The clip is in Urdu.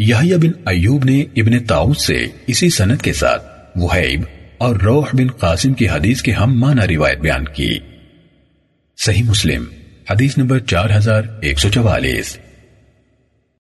یحییٰ بن ایوب نے ابن تاؤس سے اسی سند کے ساتھ وحیب اور روح بن قاسم کی حدیث کے ہم معنی روایت بیان کی۔ صحیح مسلم، حدیث نمبر چار ہزار ایک سو چوالیس۔